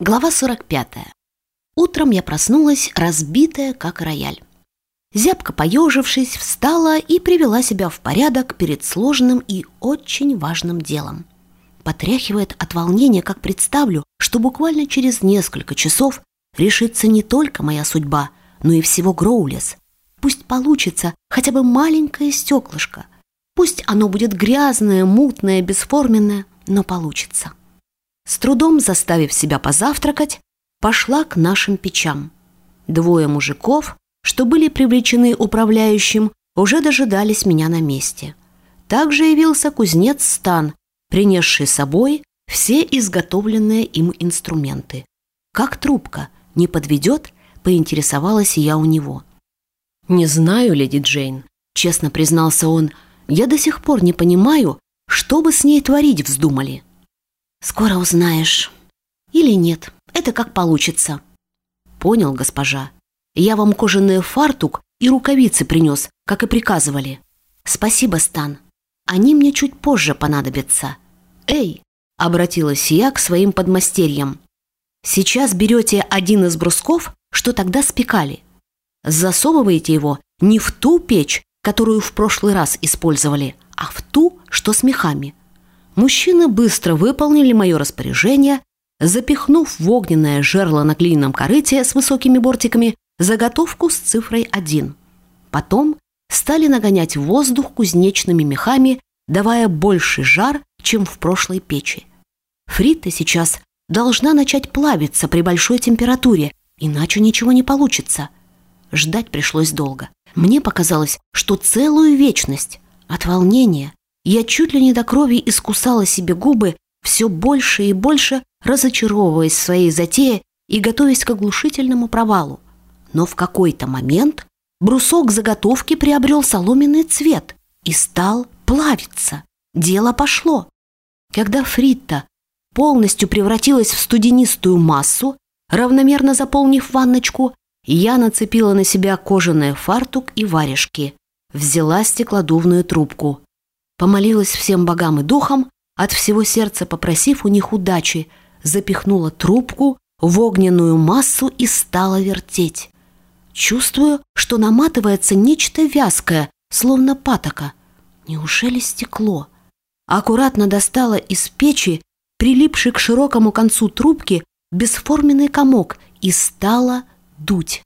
Глава 45. Утром я проснулась, разбитая, как рояль. Зябко поежившись, встала и привела себя в порядок перед сложным и очень важным делом. Потряхивает от волнения, как представлю, что буквально через несколько часов решится не только моя судьба, но и всего Гроулес. Пусть получится хотя бы маленькое стеклышко. Пусть оно будет грязное, мутное, бесформенное, но получится. С трудом заставив себя позавтракать, пошла к нашим печам. Двое мужиков, что были привлечены управляющим, уже дожидались меня на месте. Также явился кузнец Стан, принесший с собой все изготовленные им инструменты. Как трубка, не подведет, поинтересовалась я у него. «Не знаю, леди Джейн», — честно признался он, — «я до сих пор не понимаю, что бы с ней творить вздумали». «Скоро узнаешь. Или нет. Это как получится». «Понял, госпожа. Я вам кожаный фартук и рукавицы принес, как и приказывали». «Спасибо, Стан. Они мне чуть позже понадобятся». «Эй!» — обратилась я к своим подмастерьям. «Сейчас берете один из брусков, что тогда спекали. Засовываете его не в ту печь, которую в прошлый раз использовали, а в ту, что с мехами. Мужчины быстро выполнили мое распоряжение, запихнув в огненное жерло на глиняном корыте с высокими бортиками заготовку с цифрой 1. Потом стали нагонять воздух кузнечными мехами, давая больший жар, чем в прошлой печи. Фрита сейчас должна начать плавиться при большой температуре, иначе ничего не получится. Ждать пришлось долго. Мне показалось, что целую вечность. От волнения, я чуть ли не до крови искусала себе губы, все больше и больше разочаровываясь в своей затее и готовясь к оглушительному провалу. Но в какой-то момент брусок заготовки приобрел соломенный цвет и стал плавиться. Дело пошло. Когда Фритта полностью превратилась в студенистую массу, равномерно заполнив ванночку, я нацепила на себя кожаный фартук и варежки, взяла стеклодувную трубку помолилась всем богам и духам, от всего сердца попросив у них удачи, запихнула трубку в огненную массу и стала вертеть. Чувствую, что наматывается нечто вязкое, словно патока. Неужели стекло? Аккуратно достала из печи, прилипший к широкому концу трубки, бесформенный комок и стала дуть.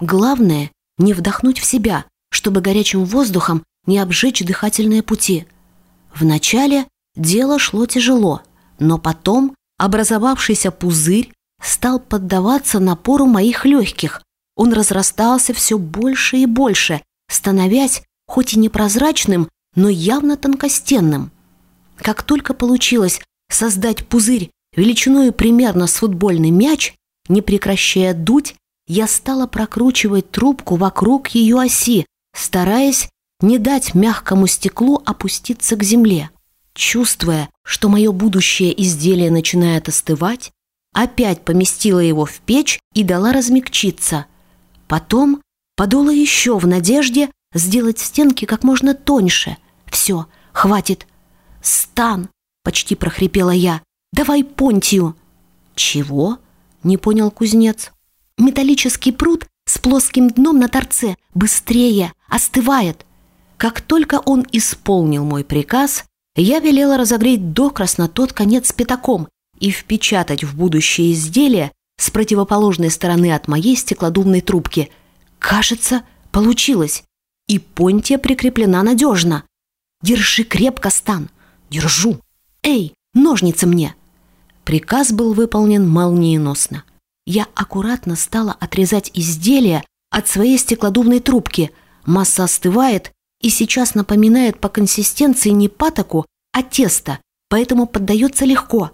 Главное — не вдохнуть в себя, чтобы горячим воздухом не обжечь дыхательные пути. Вначале дело шло тяжело, но потом образовавшийся пузырь стал поддаваться напору моих легких. Он разрастался все больше и больше, становясь хоть и непрозрачным, но явно тонкостенным. Как только получилось создать пузырь величиной примерно с футбольный мяч, не прекращая дуть, я стала прокручивать трубку вокруг ее оси, стараясь не дать мягкому стеклу опуститься к земле. Чувствуя, что мое будущее изделие начинает остывать, опять поместила его в печь и дала размягчиться. Потом подула еще в надежде сделать стенки как можно тоньше. Все, хватит. «Стан!» — почти прохрипела я. «Давай понтию!» «Чего?» — не понял кузнец. «Металлический пруд с плоским дном на торце. Быстрее! Остывает!» Как только он исполнил мой приказ, я велела разогреть докрасно тот конец пятаком и впечатать в будущее изделие с противоположной стороны от моей стеклодувной трубки. Кажется, получилось. И понтия прикреплена надежно. Держи крепко, Стан. Держу. Эй, ножницы мне. Приказ был выполнен молниеносно. Я аккуратно стала отрезать изделие от своей стеклодувной трубки. Масса остывает, и сейчас напоминает по консистенции не патоку, а тесто, поэтому поддается легко.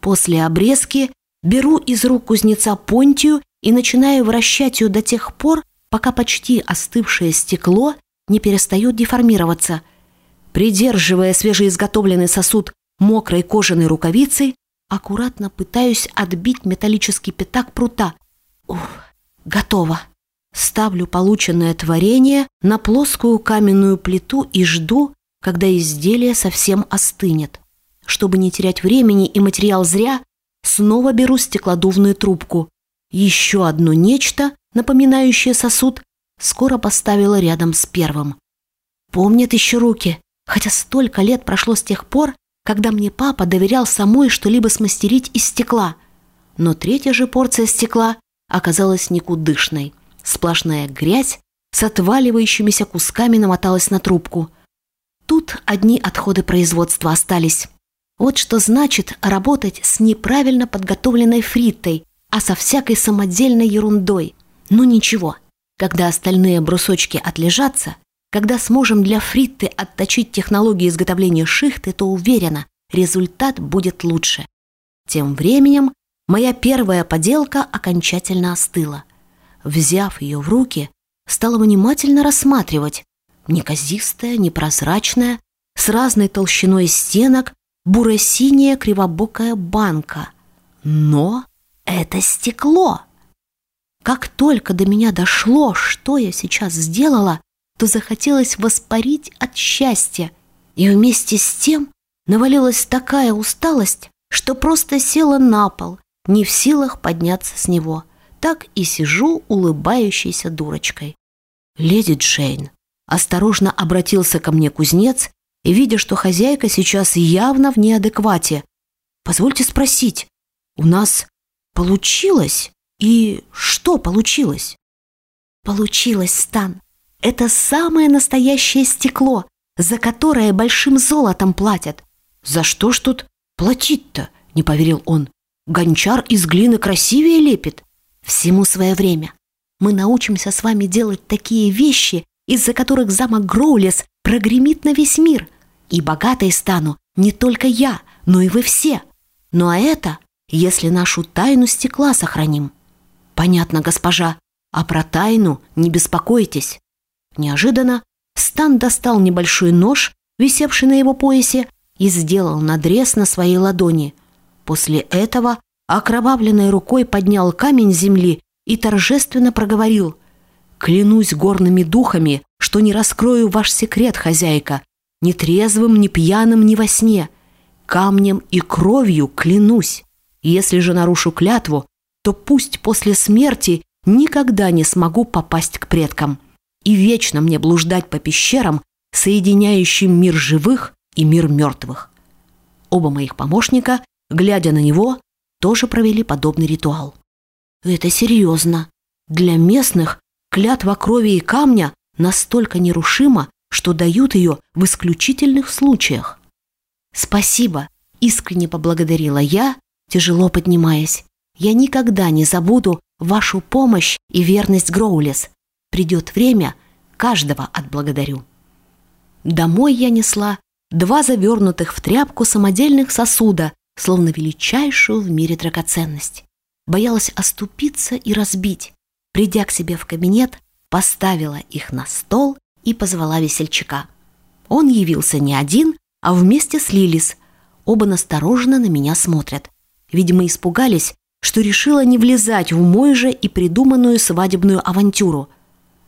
После обрезки беру из рук кузнеца понтию и начинаю вращать ее до тех пор, пока почти остывшее стекло не перестает деформироваться. Придерживая свежеизготовленный сосуд мокрой кожаной рукавицей, аккуратно пытаюсь отбить металлический пятак прута. Ух, готово. Ставлю полученное творение на плоскую каменную плиту и жду, когда изделие совсем остынет. Чтобы не терять времени и материал зря, снова беру стеклодувную трубку. Еще одно нечто, напоминающее сосуд, скоро поставила рядом с первым. Помнят еще руки, хотя столько лет прошло с тех пор, когда мне папа доверял самой что-либо смастерить из стекла. Но третья же порция стекла оказалась никудышной. Сплошная грязь с отваливающимися кусками намоталась на трубку. Тут одни отходы производства остались. Вот что значит работать с неправильно подготовленной фритой, а со всякой самодельной ерундой. Ну ничего, когда остальные брусочки отлежатся, когда сможем для фритты отточить технологию изготовления шихты, то уверена, результат будет лучше. Тем временем моя первая поделка окончательно остыла. Взяв ее в руки, стала внимательно рассматривать. Неказистая, непрозрачная, с разной толщиной стенок, буро-синяя кривобокая банка. Но это стекло. Как только до меня дошло, что я сейчас сделала, то захотелось воспарить от счастья. И вместе с тем навалилась такая усталость, что просто села на пол, не в силах подняться с него. Так и сижу улыбающейся дурочкой. «Леди Джейн», осторожно обратился ко мне кузнец, видя, что хозяйка сейчас явно в неадеквате. «Позвольте спросить, у нас получилось?» И что получилось? Получилось, Стан. Это самое настоящее стекло, за которое большим золотом платят. За что ж тут платить-то? Не поверил он. Гончар из глины красивее лепит. Всему свое время. Мы научимся с вами делать такие вещи, из-за которых замок Гроулес прогремит на весь мир. И богатой стану не только я, но и вы все. Ну а это, если нашу тайну стекла сохраним. «Понятно, госпожа. А про тайну не беспокойтесь». Неожиданно Стан достал небольшой нож, висевший на его поясе, и сделал надрез на своей ладони. После этого окровавленной рукой поднял камень земли и торжественно проговорил «Клянусь горными духами, что не раскрою ваш секрет, хозяйка, ни трезвым, ни пьяным, ни во сне. Камнем и кровью клянусь. Если же нарушу клятву, то пусть после смерти никогда не смогу попасть к предкам и вечно мне блуждать по пещерам, соединяющим мир живых и мир мертвых. Оба моих помощника, глядя на него, тоже провели подобный ритуал. Это серьезно. Для местных клятва крови и камня настолько нерушима, что дают ее в исключительных случаях. «Спасибо», — искренне поблагодарила я, тяжело поднимаясь. Я никогда не забуду вашу помощь и верность Гроулес. Придет время, каждого отблагодарю. Домой я несла два завернутых в тряпку самодельных сосуда, словно величайшую в мире драгоценность. Боялась оступиться и разбить. Придя к себе в кабинет, поставила их на стол и позвала весельчака. Он явился не один, а вместе с Лилис. Оба настороженно на меня смотрят. Видимо, испугались, что решила не влезать в мой же и придуманную свадебную авантюру.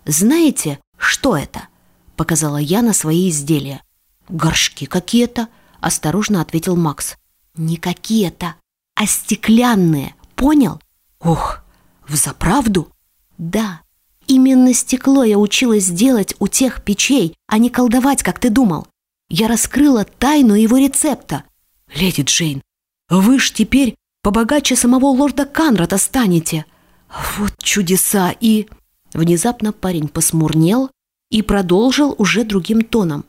«Знаете, что это?» – показала я на свои изделия. «Горшки какие-то», – осторожно ответил Макс. «Не какие-то, а стеклянные, понял?» «Ух, взаправду?» «Да, именно стекло я училась делать у тех печей, а не колдовать, как ты думал. Я раскрыла тайну его рецепта». «Леди Джейн, вы ж теперь побогаче самого лорда Канрата станете. Вот чудеса и...» Внезапно парень посмурнел и продолжил уже другим тоном.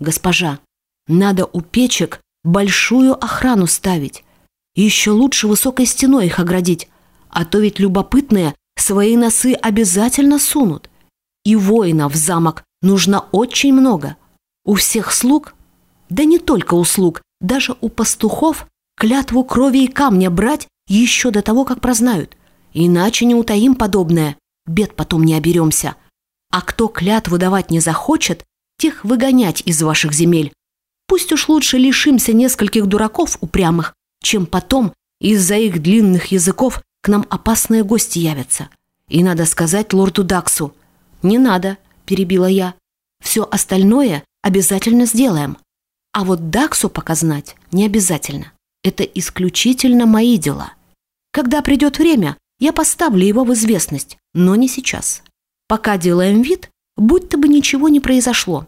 «Госпожа, надо у печек большую охрану ставить. Еще лучше высокой стеной их оградить, а то ведь любопытные свои носы обязательно сунут. И воинов в замок нужно очень много. У всех слуг, да не только у слуг, даже у пастухов клятву крови и камня брать еще до того, как прознают. Иначе не утаим подобное, бед потом не оберемся. А кто клятву давать не захочет, тех выгонять из ваших земель. Пусть уж лучше лишимся нескольких дураков упрямых, чем потом из-за их длинных языков к нам опасные гости явятся. И надо сказать лорду Даксу. «Не надо», – перебила я. «Все остальное обязательно сделаем. А вот Даксу пока знать не обязательно». Это исключительно мои дела. Когда придет время, я поставлю его в известность, но не сейчас. Пока делаем вид, будто бы ничего не произошло.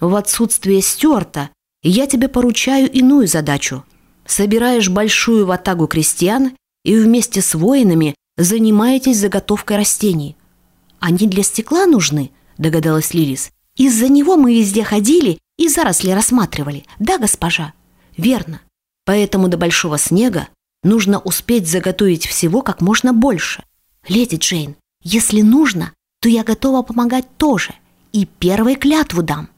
В отсутствие Стюарта я тебе поручаю иную задачу. Собираешь большую ватагу крестьян и вместе с воинами занимаетесь заготовкой растений. Они для стекла нужны, догадалась Лилис. Из-за него мы везде ходили и заросли рассматривали. Да, госпожа? Верно. Поэтому до большого снега нужно успеть заготовить всего как можно больше. Леди Джейн, если нужно, то я готова помогать тоже. И первой клятву дам.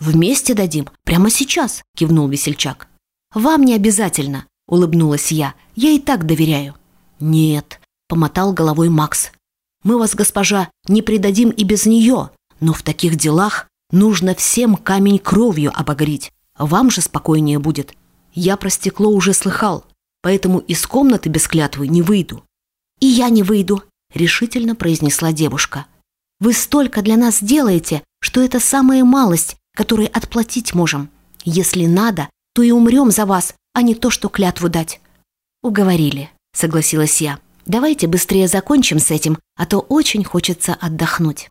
Вместе дадим, прямо сейчас, кивнул весельчак. Вам не обязательно, улыбнулась я. Я и так доверяю. Нет, помотал головой Макс. Мы вас, госпожа, не предадим и без нее, но в таких делах нужно всем камень кровью обогреть. Вам же спокойнее будет. Я про стекло уже слыхал, поэтому из комнаты без клятвы не выйду. И я не выйду, решительно произнесла девушка. Вы столько для нас делаете, что это самая малость, которой отплатить можем. Если надо, то и умрем за вас, а не то, что клятву дать. Уговорили, согласилась я. Давайте быстрее закончим с этим, а то очень хочется отдохнуть.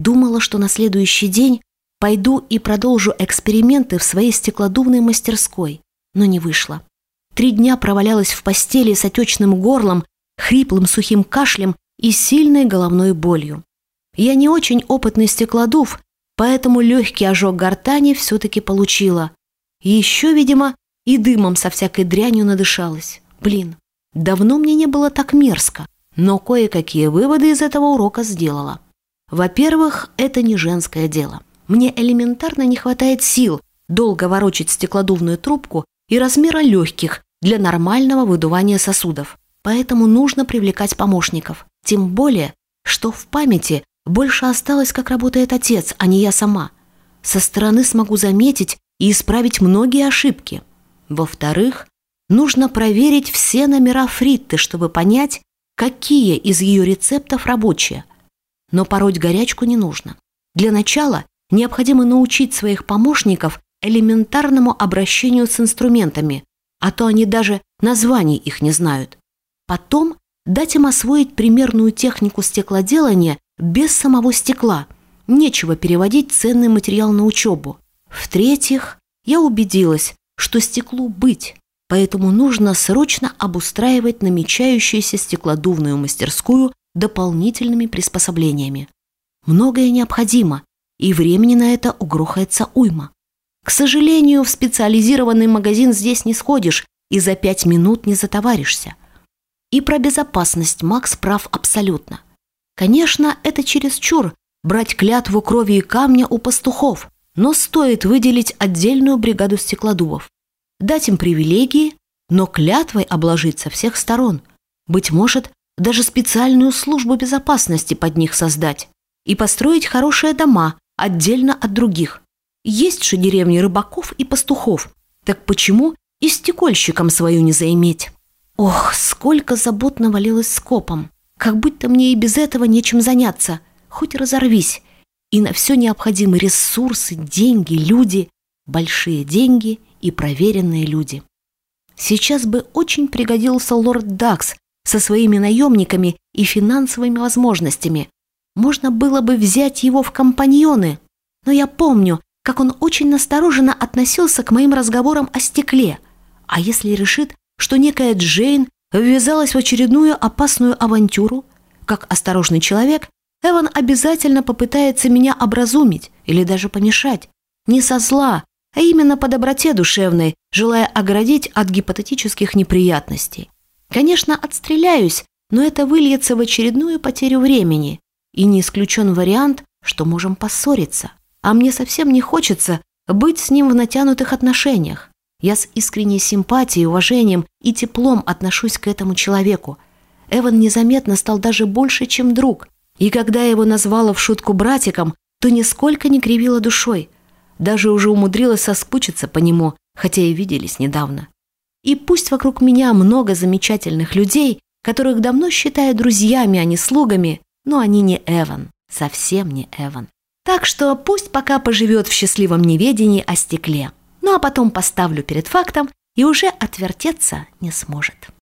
Думала, что на следующий день пойду и продолжу эксперименты в своей стеклодувной мастерской, но не вышло. Три дня провалялась в постели с отечным горлом, хриплым сухим кашлем и сильной головной болью. Я не очень опытный стеклодув, поэтому легкий ожог гортани все-таки получила. И еще, видимо, и дымом со всякой дрянью надышалась. Блин, давно мне не было так мерзко, но кое-какие выводы из этого урока сделала. Во-первых, это не женское дело. Мне элементарно не хватает сил долго ворочать стеклодувную трубку и размера легких для нормального выдувания сосудов. Поэтому нужно привлекать помощников. Тем более, что в памяти больше осталось, как работает отец, а не я сама. Со стороны смогу заметить и исправить многие ошибки. Во-вторых, нужно проверить все номера Фритты, чтобы понять, какие из ее рецептов рабочие – но пороть горячку не нужно. Для начала необходимо научить своих помощников элементарному обращению с инструментами, а то они даже названий их не знают. Потом дать им освоить примерную технику стеклоделания без самого стекла. Нечего переводить ценный материал на учебу. В-третьих, я убедилась, что стеклу быть, поэтому нужно срочно обустраивать намечающуюся стеклодувную мастерскую дополнительными приспособлениями. Многое необходимо, и времени на это угрохается уйма. К сожалению, в специализированный магазин здесь не сходишь и за пять минут не затоваришься. И про безопасность Макс прав абсолютно. Конечно, это чересчур брать клятву крови и камня у пастухов, но стоит выделить отдельную бригаду стеклодувов. Дать им привилегии, но клятвой обложить со всех сторон. Быть может, даже специальную службу безопасности под них создать и построить хорошие дома отдельно от других. Есть же деревни рыбаков и пастухов, так почему и стекольщиком свою не заиметь? Ох, сколько забот навалилось скопом, как будто мне и без этого нечем заняться, хоть разорвись. И на все необходимые ресурсы, деньги, люди, большие деньги и проверенные люди. Сейчас бы очень пригодился лорд Дакс со своими наемниками и финансовыми возможностями. Можно было бы взять его в компаньоны. Но я помню, как он очень настороженно относился к моим разговорам о стекле. А если решит, что некая Джейн ввязалась в очередную опасную авантюру, как осторожный человек, Эван обязательно попытается меня образумить или даже помешать. Не со зла, а именно по доброте душевной, желая оградить от гипотетических неприятностей. Конечно, отстреляюсь, но это выльется в очередную потерю времени. И не исключен вариант, что можем поссориться. А мне совсем не хочется быть с ним в натянутых отношениях. Я с искренней симпатией, уважением и теплом отношусь к этому человеку. Эван незаметно стал даже больше, чем друг. И когда я его назвала в шутку братиком, то нисколько не кривила душой. Даже уже умудрилась соскучиться по нему, хотя и виделись недавно. И пусть вокруг меня много замечательных людей, которых давно считаю друзьями, а не слугами, но они не Эван, совсем не Эван. Так что пусть пока поживет в счастливом неведении о стекле ну а потом поставлю перед фактом и уже отвертеться не сможет.